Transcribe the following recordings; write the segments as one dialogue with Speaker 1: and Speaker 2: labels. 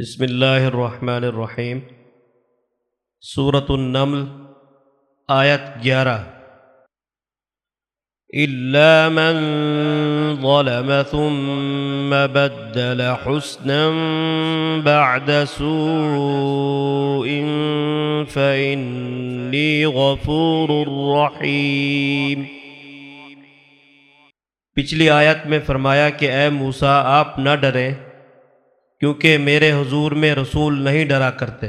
Speaker 1: بسم اللہ الرحمن الرحیم سورة النمل، آیت گیارہ۔ إلا من ظلم ثم بدل حسنا بعد سوء فإني غفور رحيم۔ پچھلی آیت میں فرمایا کہ اے موسیٰ، آپ نہ ڈریں۔ کیونکہ میرے حضور میں رسول نہیں ڈرا کرتے۔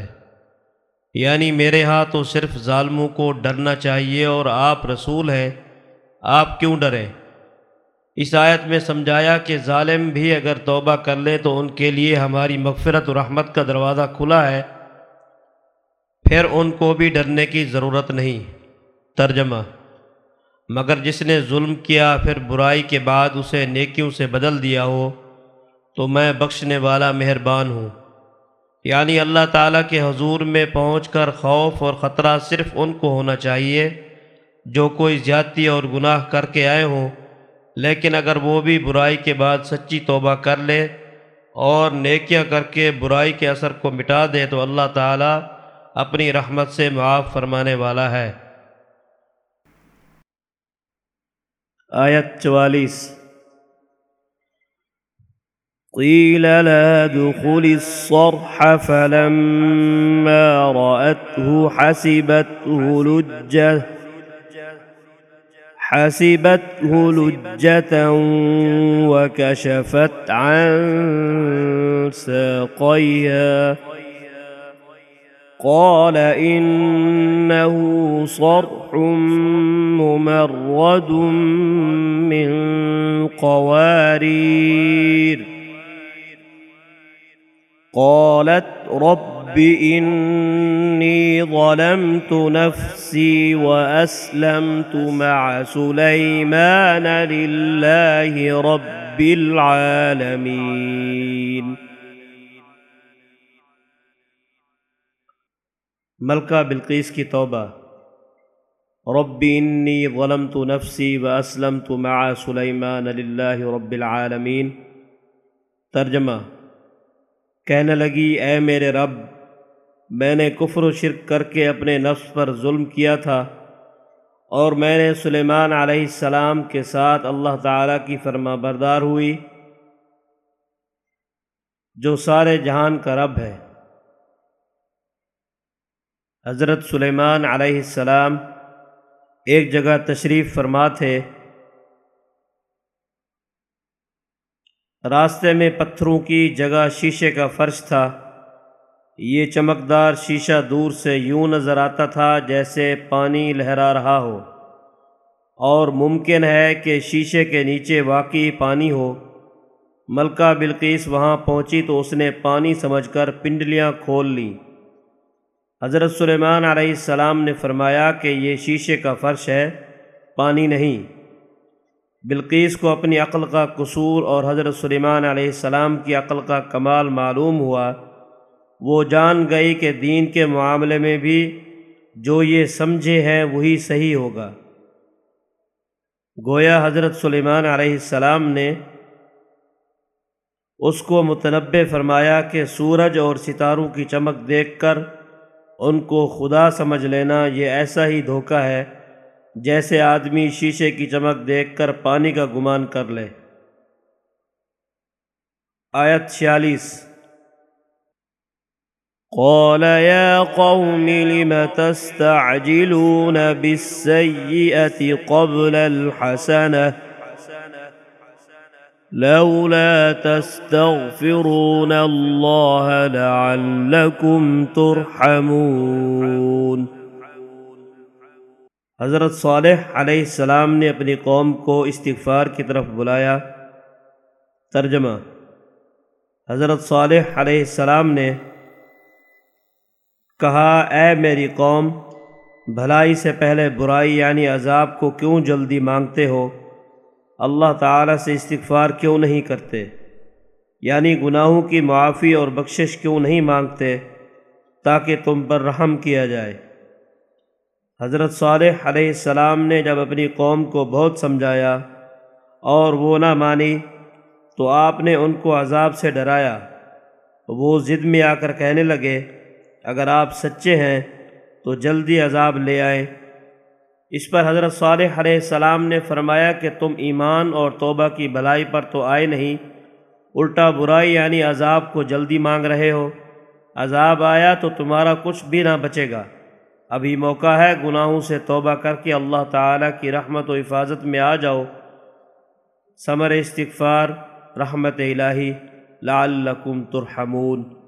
Speaker 1: یعنی میرے ہاں تو صرف ظالموں کو ڈرنا چاہیے اور آپ رسول ہیں، آپ کیوں ڈریں؟ اس آیت میں سمجھایا کہ ظالم بھی اگر توبہ کر لے تو ان کے لیے ہماری مغفرت و رحمت کا دروازہ کھلا ہے۔ پھر ان کو بھی ڈرنے کی ضرورت نہیں۔ ترجمہ مگر جس نے ظلم کیا، پھر برائی کے بعد اسے نیکیوں سے بدل دیا ہو۔ تو میں بخشنے والا مہربان ہوں۔ یعنی اللہ تعالیٰ کے حضور میں پہنچ کر خوف اور خطرہ صرف ان کو ہونا چاہیے جو کوئی زیادتی اور گناہ کر کے آئے ہوں، لیکن اگر وہ بھی برائی کے بعد سچی توبہ کر لے اور نیکیاں کر کے برائی کے اثر کو مٹا دے تو اللہ تعالیٰ اپنی رحمت سے معاف فرمانے والا ہے۔ آیت چوالیس۔
Speaker 2: قيل لا دخل الصرح فلما رأته حسبته لجة حسبته لجة وكشفت عن ساقيها. قال إنه صرح ممرد من قوارير. قالت رب إني ظلمت نفسي وأسلمت مع سليمان لله رب العالمين.
Speaker 1: ملکہ بلقیس کی توبہ. رب انی ظلمت نفسی و اسلمت مع سلیمان للہ رب العالمین ترجمہ کہنے لگی، اے میرے رب، میں نے کفر و شرک کر کے اپنے نفس پر ظلم کیا تھا اور میں نے سلیمان علیہ السلام کے ساتھ اللہ تعالیٰ کی فرما بردار ہوئی، جو سارے جہان کا رب ہے. حضرت سلیمان علیہ السلام ایک جگہ تشریف فرما تھے راستے میں پتھروں کی جگہ شیشے کا فرش تھا۔ یہ چمکدار شیشہ دور سے یوں نظر آتا تھا جیسے پانی لہرا رہا ہو۔ اور ممکن ہے کہ شیشے کے نیچے واقعی پانی ہو۔ ملکہ بلقیس وہاں پہنچی تو اس نے پانی سمجھ کر پنڈلیاں کھول لیں۔ حضرت سلیمان علیہ السلام نے فرمایا کہ یہ شیشے کا فرش ہے، پانی نہیں۔ بلقیس کو اپنی عقل کا قصور اور حضرت سلیمان علیہ السلام کی عقل کا کمال معلوم ہوا۔ وہ جان گئی کہ دین کے معاملے میں بھی جو یہ سمجھے ہے وہی صحیح ہوگا۔ گویا حضرت سلیمان علیہ السلام نے اس کو متنبع فرمایا کہ سورج اور ستاروں کی چمک دیکھ کر ان کو خدا سمجھ لینا یہ ایسا ہی دھوکہ ہے جیسے آدمی شیشے کی چمک دیکھ کر پانی کا گمان کر لے۔ آیت چھیالیس۔
Speaker 2: قال يا قوم لم تستعجلون بالسيئة قبل الحسنة؟ لولا تستغفرون الله لعلكم ترحمون۔
Speaker 1: حضرت صالح علیہ السلام نے اپنی قوم کو استغفار کی طرف بلایا۔ ترجمہ حضرت صالح علیہ السلام نے کہا، اے میری قوم، بھلائی سے پہلے برائی یعنی عذاب کو کیوں جلدی مانگتے ہو؟ اللہ تعالیٰ سے استغفار کیوں نہیں کرتے؟ یعنی گناہوں کی معافی اور بخشش کیوں نہیں مانگتے؟ تاکہ تم پر رحم کیا جائے۔ حضرت صالح علیہ السلام نے جب اپنی قوم کو بہت سمجھایا اور وہ نہ مانی تو آپ نے ان کو عذاب سے ڈرایا، وہ ضد میں آ کر کہنے لگے، اگر آپ سچے ہیں تو جلدی عذاب لے آئیں۔ اس پر حضرت صالح علیہ السلام نے فرمایا کہ تم ایمان اور توبہ کی بھلائی پر تو آئے نہیں، الٹا برائی یعنی عذاب کو جلدی مانگ رہے ہو۔ عذاب آیا تو تمہارا کچھ بھی نہ بچے گا۔ ابھی موقع ہے گناہوں سے توبہ کر کے اللہ تعالیٰ کی رحمت و حفاظت میں آ جاؤ۔ ثمر استغفار، رحمت الہی، لعلکم ترحمون۔